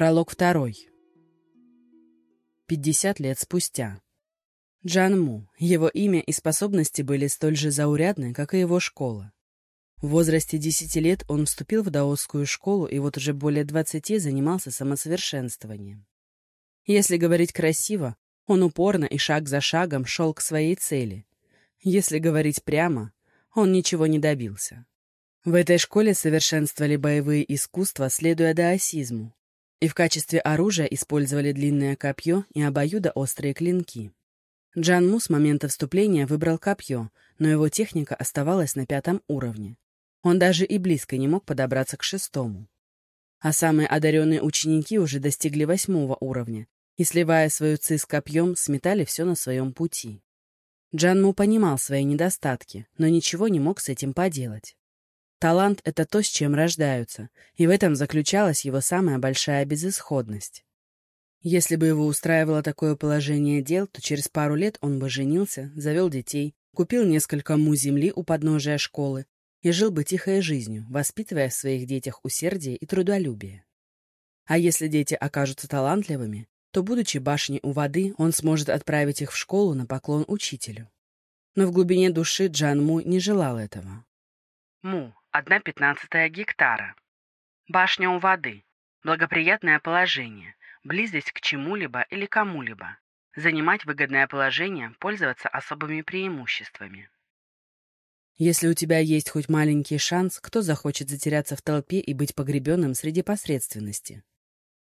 Пролог второй. 50 лет спустя. Джан Му, его имя и способности были столь же заурядны, как и его школа. В возрасте 10 лет он вступил в даосскую школу и вот уже более 20 занимался самосовершенствованием. Если говорить красиво, он упорно и шаг за шагом шел к своей цели. Если говорить прямо, он ничего не добился. В этой школе совершенствовали боевые искусства, следуя даосизму, и в качестве оружия использовали длинное копье и обоюдоострые клинки. Джан Му с момента вступления выбрал копье, но его техника оставалась на пятом уровне. Он даже и близко не мог подобраться к шестому. А самые одаренные ученики уже достигли восьмого уровня и, сливая свою ци с копьем, сметали все на своем пути. Джан Му понимал свои недостатки, но ничего не мог с этим поделать. Талант — это то, с чем рождаются, и в этом заключалась его самая большая безысходность. Если бы его устраивало такое положение дел, то через пару лет он бы женился, завел детей, купил несколько му земли у подножия школы и жил бы тихой жизнью, воспитывая в своих детях усердие и трудолюбие. А если дети окажутся талантливыми, то, будучи башней у воды, он сможет отправить их в школу на поклон учителю. Но в глубине души Джан Му не желал этого. Му Одна пятнадцатая гектара. Башня у воды. Благоприятное положение. Близость к чему-либо или кому-либо. Занимать выгодное положение, пользоваться особыми преимуществами. Если у тебя есть хоть маленький шанс, кто захочет затеряться в толпе и быть погребенным среди посредственности?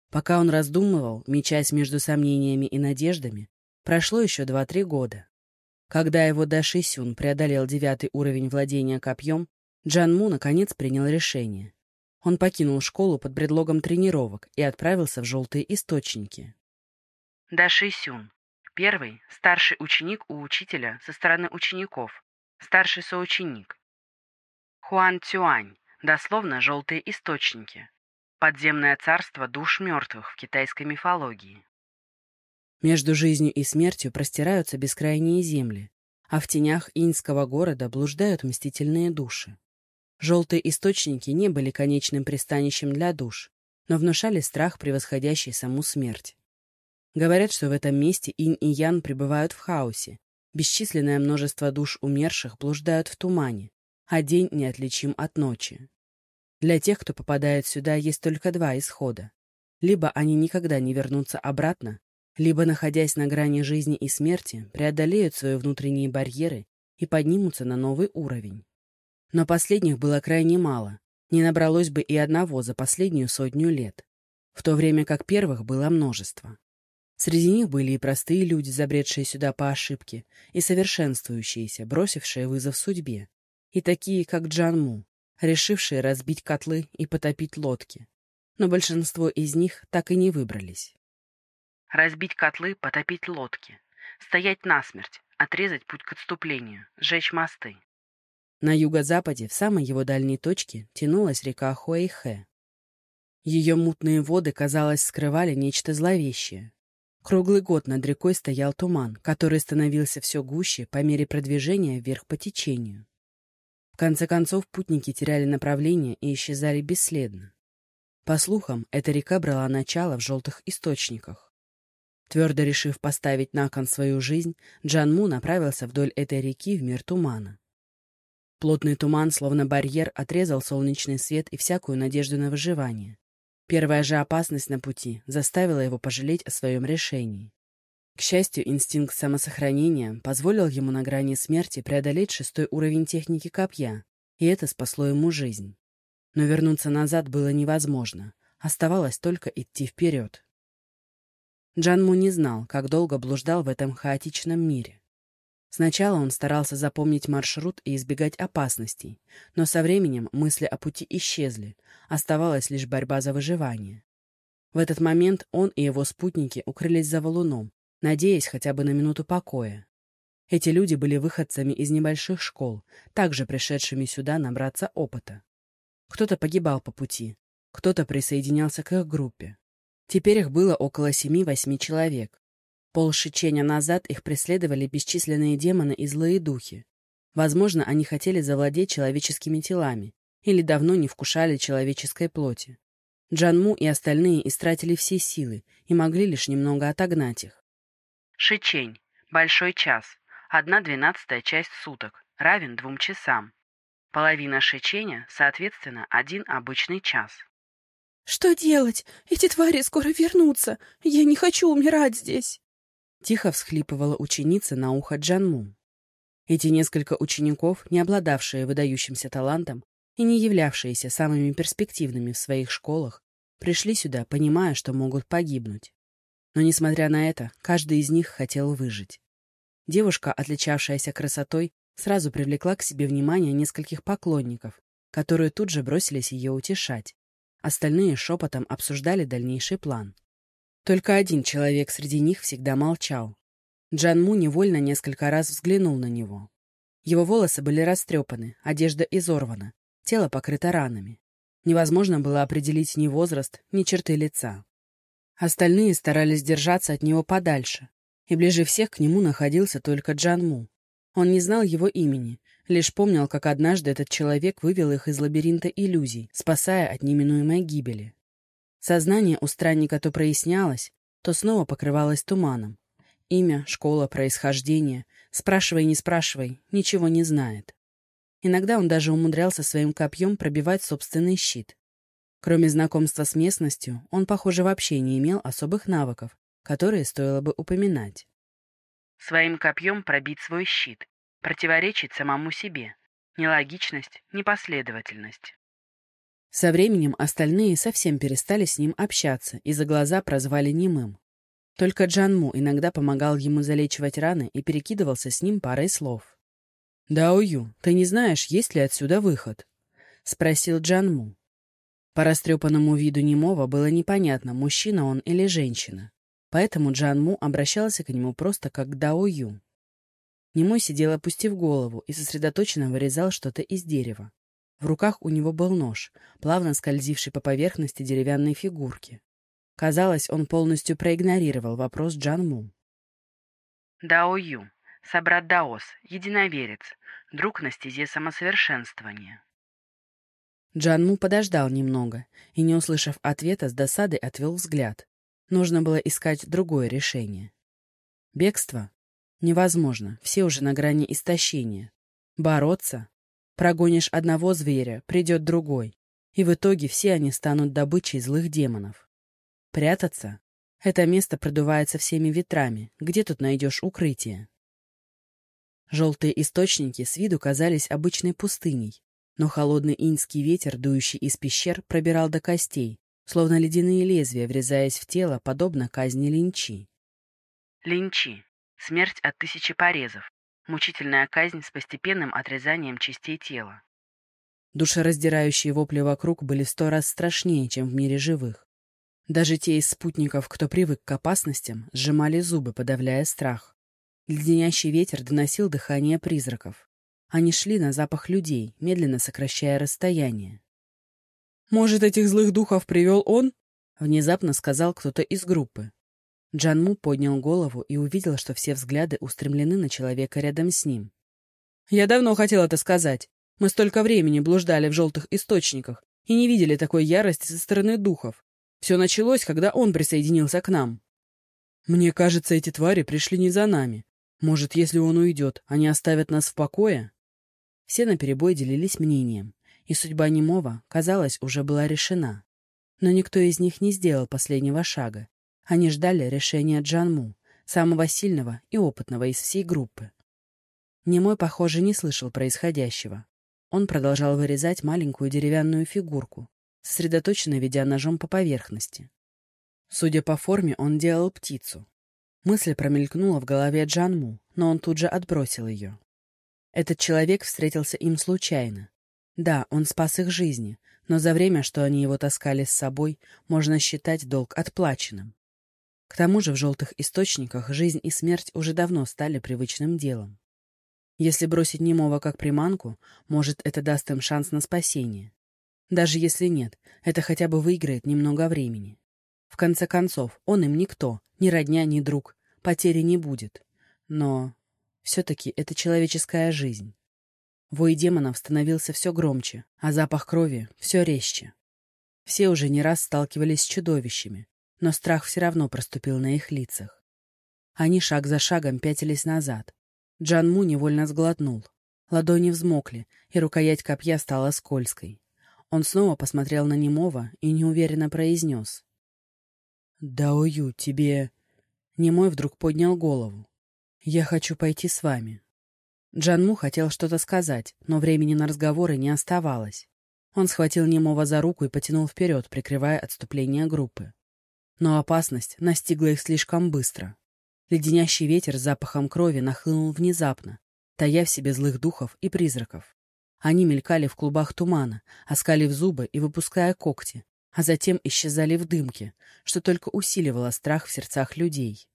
Пока он раздумывал, мечась между сомнениями и надеждами, прошло еще два-три года. Когда его Даши Сюн преодолел девятый уровень владения копьем, Джан Му наконец принял решение. Он покинул школу под предлогом тренировок и отправился в желтые источники. Даши Сюн. Первый – старший ученик у учителя со стороны учеников. Старший соученик. Хуан Цюань. Дословно «желтые источники». Подземное царство душ мертвых в китайской мифологии. Между жизнью и смертью простираются бескрайние земли, а в тенях иньского города блуждают мстительные души. Желтые источники не были конечным пристанищем для душ, но внушали страх, превосходящий саму смерть. Говорят, что в этом месте инь и ян пребывают в хаосе. Бесчисленное множество душ умерших блуждают в тумане, а день неотличим от ночи. Для тех, кто попадает сюда, есть только два исхода. Либо они никогда не вернутся обратно, либо, находясь на грани жизни и смерти, преодолеют свои внутренние барьеры и поднимутся на новый уровень. Но последних было крайне мало, не набралось бы и одного за последнюю сотню лет, в то время как первых было множество. Среди них были и простые люди, забредшие сюда по ошибке, и совершенствующиеся, бросившие вызов судьбе, и такие, как Джан Му, решившие разбить котлы и потопить лодки. Но большинство из них так и не выбрались. Разбить котлы, потопить лодки. Стоять насмерть, отрезать путь к отступлению, сжечь мосты. На юго-западе, в самой его дальней точке, тянулась река Хуэйхэ. Ее мутные воды, казалось, скрывали нечто зловещее. Круглый год над рекой стоял туман, который становился все гуще по мере продвижения вверх по течению. В конце концов, путники теряли направление и исчезали бесследно. По слухам, эта река брала начало в желтых источниках. Твердо решив поставить на кон свою жизнь, Джан Му направился вдоль этой реки в мир тумана. Плотный туман, словно барьер, отрезал солнечный свет и всякую надежду на выживание. Первая же опасность на пути заставила его пожалеть о своем решении. К счастью, инстинкт самосохранения позволил ему на грани смерти преодолеть шестой уровень техники копья, и это спасло ему жизнь. Но вернуться назад было невозможно, оставалось только идти вперед. Джанму не знал, как долго блуждал в этом хаотичном мире. Сначала он старался запомнить маршрут и избегать опасностей, но со временем мысли о пути исчезли, оставалась лишь борьба за выживание. В этот момент он и его спутники укрылись за валуном, надеясь хотя бы на минуту покоя. Эти люди были выходцами из небольших школ, также пришедшими сюда набраться опыта. Кто-то погибал по пути, кто-то присоединялся к их группе. Теперь их было около семи-восьми человек, Полшичения назад их преследовали бесчисленные демоны и злые духи. Возможно, они хотели завладеть человеческими телами или давно не вкушали человеческой плоти. Джанму и остальные истратили все силы и могли лишь немного отогнать их. Шичень. Большой час. Одна двенадцатая часть суток. Равен двум часам. Половина шиченя, соответственно, один обычный час. «Что делать? Эти твари скоро вернутся. Я не хочу умирать здесь!» Тихо всхлипывала ученица на ухо Джанму. Эти несколько учеников, не обладавшие выдающимся талантом и не являвшиеся самыми перспективными в своих школах, пришли сюда, понимая, что могут погибнуть. Но, несмотря на это, каждый из них хотел выжить. Девушка, отличавшаяся красотой, сразу привлекла к себе внимание нескольких поклонников, которые тут же бросились ее утешать. Остальные шепотом обсуждали дальнейший план. Только один человек среди них всегда молчал. Джан Му невольно несколько раз взглянул на него. Его волосы были растрепаны, одежда изорвана, тело покрыто ранами. Невозможно было определить ни возраст, ни черты лица. Остальные старались держаться от него подальше, и ближе всех к нему находился только Джан Му. Он не знал его имени, лишь помнил, как однажды этот человек вывел их из лабиринта иллюзий, спасая от неминуемой гибели. Сознание у странника то прояснялось, то снова покрывалось туманом. Имя, школа, происхождение, спрашивай, не спрашивай, ничего не знает. Иногда он даже умудрялся своим копьем пробивать собственный щит. Кроме знакомства с местностью, он, похоже, вообще не имел особых навыков, которые стоило бы упоминать. Своим копьем пробить свой щит, противоречить самому себе. Нелогичность, непоследовательность. Со временем остальные совсем перестали с ним общаться и за глаза прозвали немым. Только Джанму иногда помогал ему залечивать раны и перекидывался с ним парой слов. «Даою, ты не знаешь, есть ли отсюда выход?» — спросил Джанму. По растрепанному виду немого было непонятно, мужчина он или женщина. Поэтому Джанму обращался к нему просто как к Даою. Немой сидел, опустив голову, и сосредоточенно вырезал что-то из дерева. В руках у него был нож, плавно скользивший по поверхности деревянной фигурки. Казалось, он полностью проигнорировал вопрос Джан Му. Дао Ю, собрат Даос, единоверец, друг на стезе самосовершенствования. Джан Му подождал немного и, не услышав ответа, с досадой отвел взгляд. Нужно было искать другое решение. Бегство? Невозможно, все уже на грани истощения. Бороться? Прогонишь одного зверя, придет другой, и в итоге все они станут добычей злых демонов. Прятаться? Это место продувается всеми ветрами, где тут найдешь укрытие? Желтые источники с виду казались обычной пустыней, но холодный инский ветер, дующий из пещер, пробирал до костей, словно ледяные лезвия, врезаясь в тело, подобно казни линчи. Линчи. Смерть от тысячи порезов. Мучительная казнь с постепенным отрезанием частей тела. Душераздирающие вопли вокруг были сто раз страшнее, чем в мире живых. Даже те из спутников, кто привык к опасностям, сжимали зубы, подавляя страх. Леденящий ветер доносил дыхание призраков. Они шли на запах людей, медленно сокращая расстояние. «Может, этих злых духов привел он?» — внезапно сказал кто-то из группы. Джанму поднял голову и увидел, что все взгляды устремлены на человека рядом с ним. «Я давно хотел это сказать. Мы столько времени блуждали в желтых источниках и не видели такой ярости со стороны духов. Все началось, когда он присоединился к нам. Мне кажется, эти твари пришли не за нами. Может, если он уйдет, они оставят нас в покое?» Все наперебой делились мнением, и судьба немого, казалось, уже была решена. Но никто из них не сделал последнего шага, они ждали решения Джанму, самого сильного и опытного из всей группы. Немой, похоже, не слышал происходящего. Он продолжал вырезать маленькую деревянную фигурку, сосредоточенно ведя ножом по поверхности. Судя по форме, он делал птицу. Мысль промелькнула в голове Джанму, но он тут же отбросил ее. Этот человек встретился им случайно. Да, он спас их жизни, но за время, что они его таскали с собой, можно считать долг отплаченным. К тому же в желтых источниках жизнь и смерть уже давно стали привычным делом. Если бросить немого как приманку, может, это даст им шанс на спасение. Даже если нет, это хотя бы выиграет немного времени. В конце концов, он им никто, ни родня, ни друг, потери не будет. Но все-таки это человеческая жизнь. Вой демонов становился все громче, а запах крови все резче. Все уже не раз сталкивались с чудовищами, но страх все равно проступил на их лицах. Они шаг за шагом пятились назад. Джан Му невольно сглотнул. Ладони взмокли, и рукоять копья стала скользкой. Он снова посмотрел на Немова и неуверенно произнес. «Даою, тебе...» Немой вдруг поднял голову. «Я хочу пойти с вами». Джанму хотел что-то сказать, но времени на разговоры не оставалось. Он схватил Немова за руку и потянул вперед, прикрывая отступление группы. Но опасность настигла их слишком быстро. Леденящий ветер с запахом крови нахлынул внезапно, тая в себе злых духов и призраков. Они мелькали в клубах тумана, оскалив зубы и выпуская когти, а затем исчезали в дымке, что только усиливало страх в сердцах людей.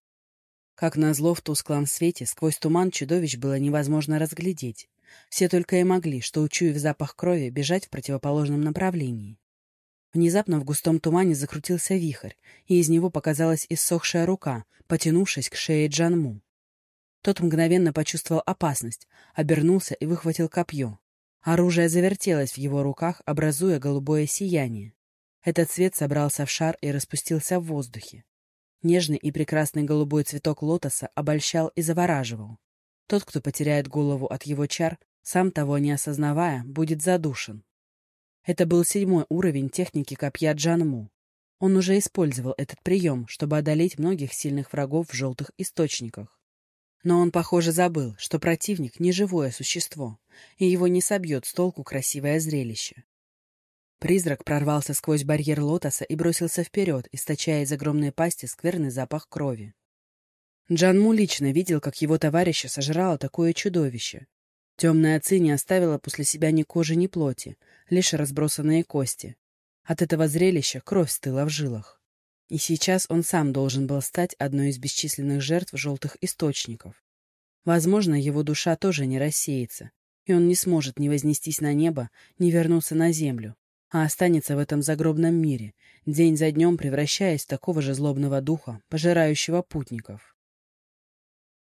Как назло в тусклом свете, сквозь туман чудовищ было невозможно разглядеть. Все только и могли, что, учуяв запах крови, бежать в противоположном направлении. Внезапно в густом тумане закрутился вихрь, и из него показалась иссохшая рука, потянувшись к шее Джанму. Тот мгновенно почувствовал опасность, обернулся и выхватил копье. Оружие завертелось в его руках, образуя голубое сияние. Этот цвет собрался в шар и распустился в воздухе. Нежный и прекрасный голубой цветок лотоса обольщал и завораживал. Тот, кто потеряет голову от его чар, сам того не осознавая, будет задушен. Это был седьмой уровень техники копья Джанму. Он уже использовал этот прием, чтобы одолеть многих сильных врагов в желтых источниках. Но он, похоже, забыл, что противник — не живое существо, и его не собьет с толку красивое зрелище. Призрак прорвался сквозь барьер лотоса и бросился вперед, источая из огромной пасти скверный запах крови. Джанму лично видел, как его товарища сожрало такое чудовище. Темная ци не оставила после себя ни кожи, ни плоти, лишь разбросанные кости. От этого зрелища кровь стыла в жилах. И сейчас он сам должен был стать одной из бесчисленных жертв желтых источников. Возможно, его душа тоже не рассеется, и он не сможет ни вознестись на небо, ни вернуться на землю, а останется в этом загробном мире, день за днем превращаясь в такого же злобного духа, пожирающего путников.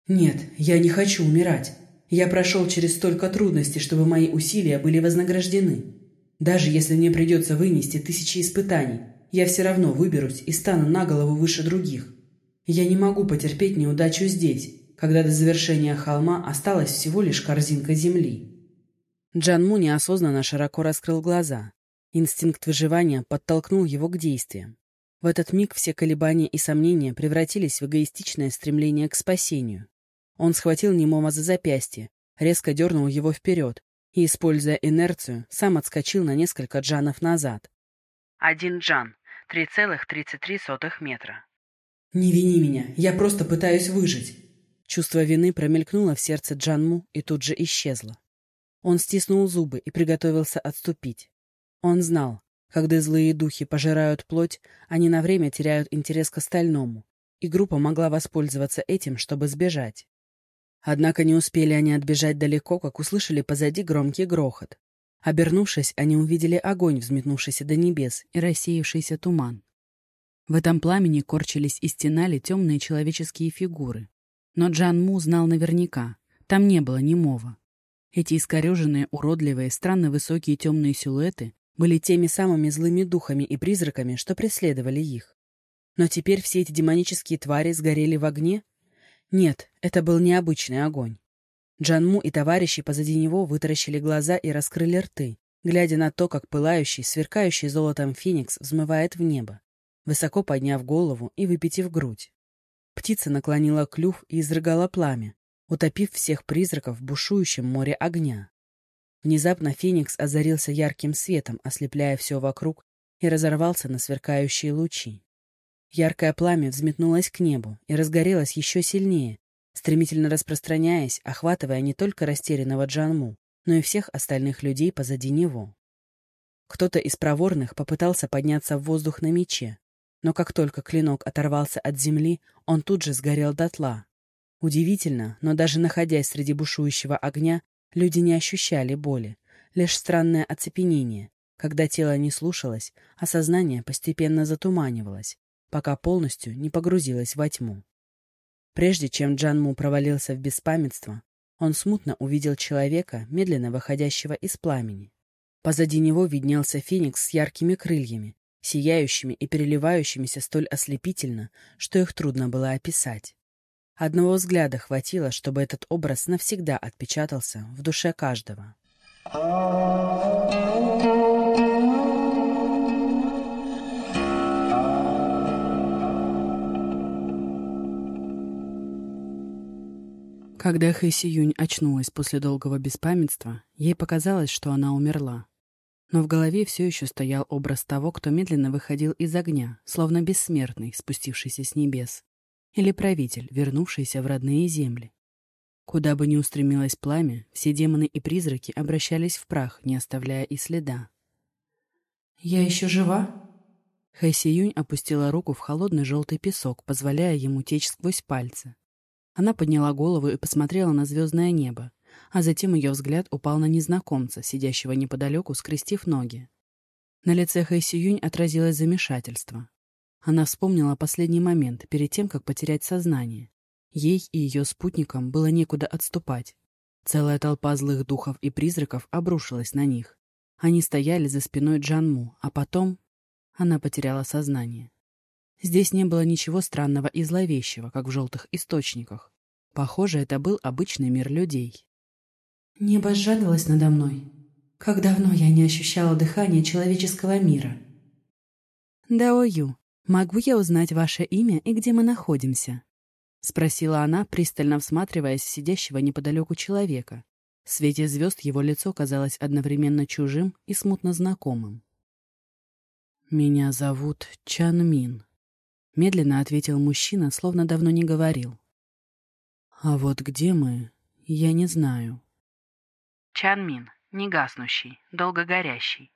«Нет, я не хочу умирать. Я прошел через столько трудностей, чтобы мои усилия были вознаграждены. Даже если мне придется вынести тысячи испытаний, я все равно выберусь и стану на голову выше других. Я не могу потерпеть неудачу здесь, когда до завершения холма осталась всего лишь корзинка земли». Джанму неосознанно широко раскрыл глаза. Инстинкт выживания подтолкнул его к действиям. В этот миг все колебания и сомнения превратились в эгоистичное стремление к спасению. Он схватил Немома за запястье, резко дернул его вперед и, используя инерцию, сам отскочил на несколько джанов назад. Один джан, 3,33 метра. «Не вини меня, я просто пытаюсь выжить». Чувство вины промелькнуло в сердце Джанму и тут же исчезло. Он стиснул зубы и приготовился отступить. Он знал, когда злые духи пожирают плоть, они на время теряют интерес к остальному, и группа могла воспользоваться этим, чтобы сбежать. Однако не успели они отбежать далеко, как услышали позади громкий грохот. Обернувшись, они увидели огонь, взметнувшийся до небес, и рассеявшийся туман. В этом пламени корчились и стенали темные человеческие фигуры. Но Джан Му знал наверняка, там не было немого. Эти искореженные, уродливые, странно высокие темные силуэты были теми самыми злыми духами и призраками, что преследовали их. Но теперь все эти демонические твари сгорели в огне? Нет, это был необычный огонь. Джанму и товарищи позади него вытаращили глаза и раскрыли рты, глядя на то, как пылающий, сверкающий золотом феникс взмывает в небо, высоко подняв голову и выпитив грудь. Птица наклонила клюв и изрыгала пламя, утопив всех призраков в бушующем море огня. Внезапно Феникс озарился ярким светом, ослепляя все вокруг, и разорвался на сверкающие лучи. Яркое пламя взметнулось к небу и разгорелось еще сильнее, стремительно распространяясь, охватывая не только растерянного Джанму, но и всех остальных людей позади него. Кто-то из проворных попытался подняться в воздух на мече, но как только клинок оторвался от земли, он тут же сгорел дотла. Удивительно, но даже находясь среди бушующего огня, Люди не ощущали боли, лишь странное оцепенение, когда тело не слушалось, а сознание постепенно затуманивалось, пока полностью не погрузилось во тьму. Прежде чем Джанму провалился в беспамятство, он смутно увидел человека, медленно выходящего из пламени. Позади него виднелся феникс с яркими крыльями, сияющими и переливающимися столь ослепительно, что их трудно было описать. Одного взгляда хватило, чтобы этот образ навсегда отпечатался в душе каждого. Когда Хэйси Юнь очнулась после долгого беспамятства, ей показалось, что она умерла. Но в голове все еще стоял образ того, кто медленно выходил из огня, словно бессмертный, спустившийся с небес, или правитель, вернувшийся в родные земли. Куда бы ни устремилось пламя, все демоны и призраки обращались в прах, не оставляя и следа. «Я еще жива?» Хэйси Юнь опустила руку в холодный желтый песок, позволяя ему течь сквозь пальцы. Она подняла голову и посмотрела на звездное небо, а затем ее взгляд упал на незнакомца, сидящего неподалеку, скрестив ноги. На лице Хэйси Юнь отразилось замешательство. Она вспомнила последний момент, перед тем, как потерять сознание. Ей и ее спутникам было некуда отступать. Целая толпа злых духов и призраков обрушилась на них. Они стояли за спиной Джанму, а потом она потеряла сознание. Здесь не было ничего странного и зловещего, как в желтых источниках. Похоже, это был обычный мир людей. Небо сжалилось надо мной. Как давно я не ощущала дыхания человеческого мира. «Даою, могу я узнать ваше имя и где мы находимся?» — спросила она, пристально всматриваясь в сидящего неподалеку человека. В свете звезд его лицо казалось одновременно чужим и смутно знакомым. «Меня зовут Чан Мин», Медленно ответил мужчина, словно давно не говорил. «А вот где мы, я не знаю». Чанмин, негаснущий, долгогорящий.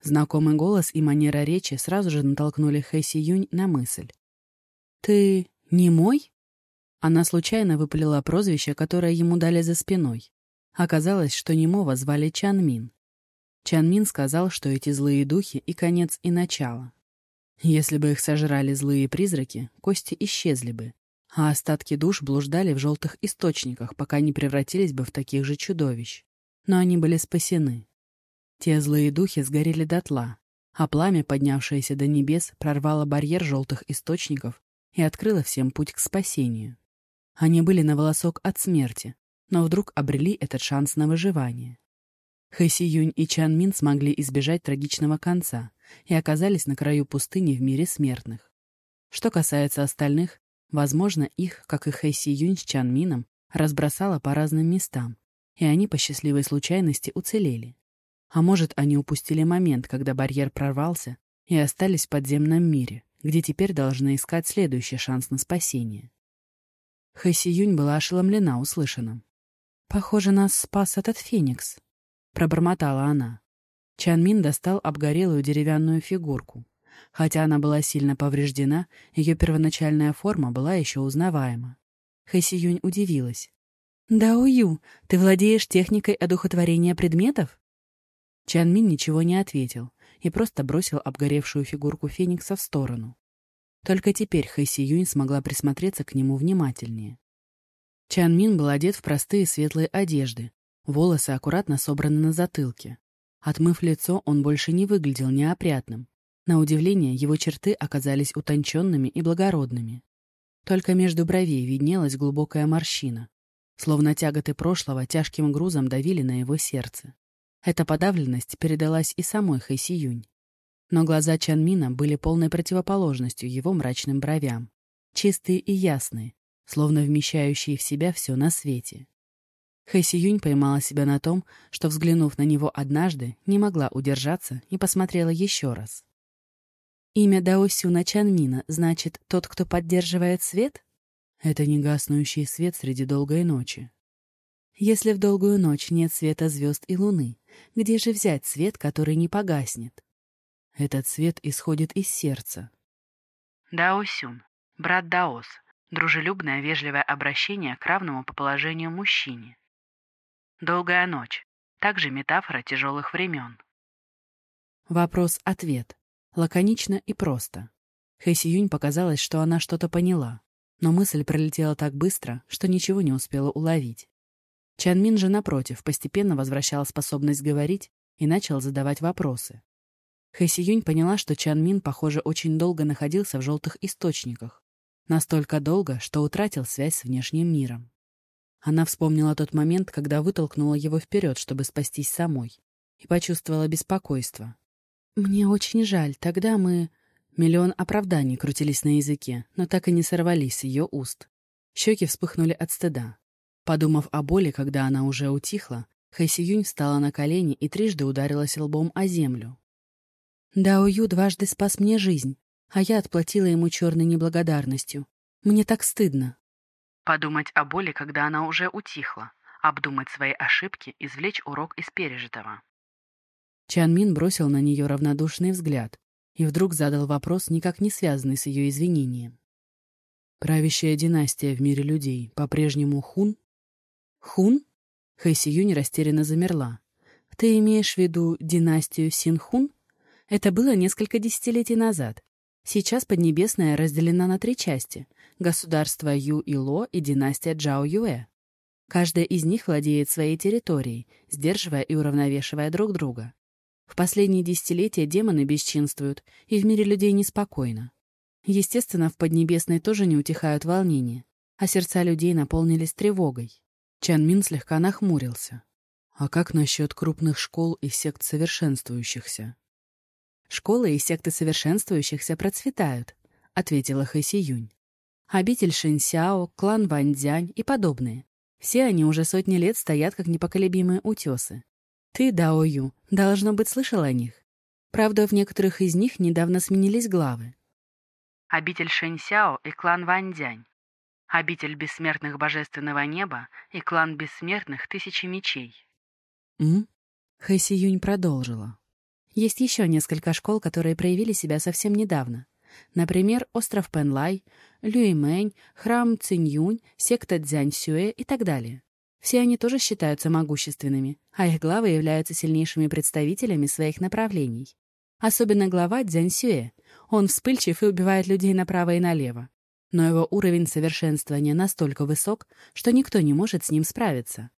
Знакомый голос и манера речи сразу же натолкнули Хэси Юнь на мысль. «Ты не мой?» Она случайно выпалила прозвище, которое ему дали за спиной. Оказалось, что немого звали Чанмин. Чанмин сказал, что эти злые духи и конец, и начало. Если бы их сожрали злые призраки, кости исчезли бы, а остатки душ блуждали в желтых источниках, пока не превратились бы в таких же чудовищ. Но они были спасены. Те злые духи сгорели дотла, а пламя, поднявшееся до небес, прорвало барьер желтых источников и открыло всем путь к спасению. Они были на волосок от смерти, но вдруг обрели этот шанс на выживание. Хэси Юнь и Чан Мин смогли избежать трагичного конца и оказались на краю пустыни в мире смертных. Что касается остальных, возможно, их, как и Хэси Юнь с Чан Мином, разбросало по разным местам, и они по счастливой случайности уцелели. А может, они упустили момент, когда барьер прорвался, и остались в подземном мире, где теперь должны искать следующий шанс на спасение. Хэси Юнь была ошеломлена услышанным. «Похоже, нас спас этот феникс», пробормотала она. Чанмин достал обгорелую деревянную фигурку. Хотя она была сильно повреждена, ее первоначальная форма была еще узнаваема. Хэси Юнь удивилась. «Да, Ую, ты владеешь техникой одухотворения предметов?» Чанмин ничего не ответил и просто бросил обгоревшую фигурку Феникса в сторону. Только теперь Хэси Юнь смогла присмотреться к нему внимательнее. Чан Мин был одет в простые светлые одежды, Волосы аккуратно собраны на затылке. Отмыв лицо, он больше не выглядел неопрятным. На удивление, его черты оказались утонченными и благородными. Только между бровей виднелась глубокая морщина. Словно тяготы прошлого тяжким грузом давили на его сердце. Эта подавленность передалась и самой Хэйси Но глаза Чанмина были полной противоположностью его мрачным бровям. Чистые и ясные, словно вмещающие в себя все на свете. Хэси Юнь поймала себя на том, что, взглянув на него однажды, не могла удержаться и посмотрела еще раз. «Имя Даосюна Чанмина значит «тот, кто поддерживает свет»?» Это негаснущий свет среди долгой ночи. Если в долгую ночь нет света звезд и луны, где же взять свет, который не погаснет? Этот свет исходит из сердца. Даосюн, брат Даос, дружелюбное вежливое обращение к равному по положению мужчине. Долгая ночь. Также метафора тяжелых времен. Вопрос-ответ. Лаконично и просто. Хэси Юнь показалось, что она что-то поняла, но мысль пролетела так быстро, что ничего не успела уловить. Чан Мин же, напротив, постепенно возвращал способность говорить и начал задавать вопросы. Хэси Юнь поняла, что Чан Мин, похоже, очень долго находился в желтых источниках. Настолько долго, что утратил связь с внешним миром. Она вспомнила тот момент, когда вытолкнула его вперед, чтобы спастись самой, и почувствовала беспокойство. «Мне очень жаль, тогда мы...» Миллион оправданий крутились на языке, но так и не сорвались ее уст. Щеки вспыхнули от стыда. Подумав о боли, когда она уже утихла, Хэйси Юнь встала на колени и трижды ударилась лбом о землю. «Дао Ю дважды спас мне жизнь, а я отплатила ему черной неблагодарностью. Мне так стыдно». Подумать о боли, когда она уже утихла, обдумать свои ошибки, извлечь урок из пережитого. Чан Мин бросил на нее равнодушный взгляд и вдруг задал вопрос, никак не связанный с ее извинением. «Правящая династия в мире людей по-прежнему Хун?» «Хун?» Хэйси Юнь растерянно замерла. «Ты имеешь в виду династию Синхун? Это было несколько десятилетий назад. Сейчас Поднебесная разделена на три части — государство Ю и Ло и династия Джао Юэ. Каждая из них владеет своей территорией, сдерживая и уравновешивая друг друга. В последние десятилетия демоны бесчинствуют, и в мире людей неспокойно. Естественно, в Поднебесной тоже не утихают волнения, а сердца людей наполнились тревогой. Чан Мин слегка нахмурился. А как насчет крупных школ и сект совершенствующихся? «Школы и секты совершенствующихся процветают», — ответила Хэси Юнь. «Обитель Шинсяо, клан Ваньцзянь и подобные. Все они уже сотни лет стоят как непоколебимые утесы. Ты, Дао Ю, должно быть, слышал о них. Правда, в некоторых из них недавно сменились главы. Обитель Шэньсяо и клан Ваньцзянь. Обитель бессмертных божественного неба и клан бессмертных тысячи мечей. М? Хэси Юнь продолжила. Есть еще несколько школ, которые проявили себя совсем недавно. Например, остров Пенлай, Люймэнь, храм Циньюнь, секта Цзяньсюэ и так далее. Все они тоже считаются могущественными, а их главы являются сильнейшими представителями своих направлений. Особенно глава Цзяньсюэ. Он вспыльчив и убивает людей направо и налево. Но его уровень совершенствования настолько высок, что никто не может с ним справиться.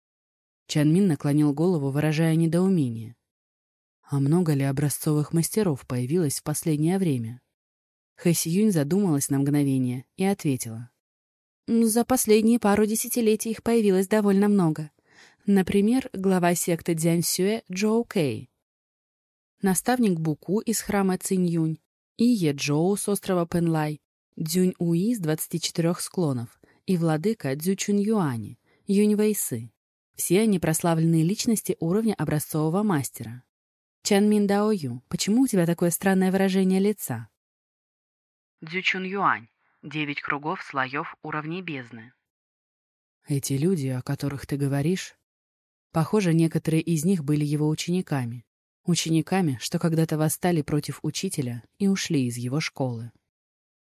Чан Мин наклонил голову, выражая недоумение. А много ли образцовых мастеров появилось в последнее время? Хэ Юнь задумалась на мгновение и ответила. За последние пару десятилетий их появилось довольно много. Например, глава секты Дзяньсюэ Джоу Кэй, наставник Буку из храма Циньюнь, и Е Джоу с острова Пенлай, Дзюнь Уи с 24 склонов и владыка Дзючун Юани, Юнь Вэйсы. Все они прославленные личности уровня образцового мастера. Чан Мин Дао Ю, почему у тебя такое странное выражение лица? Дзючун Юань. Девять кругов слоев уровней бездны. Эти люди, о которых ты говоришь, похоже, некоторые из них были его учениками. Учениками, что когда-то восстали против учителя и ушли из его школы.